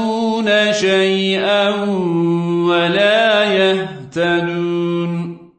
يَعْلَمُونَ شيئا ولا يهتدون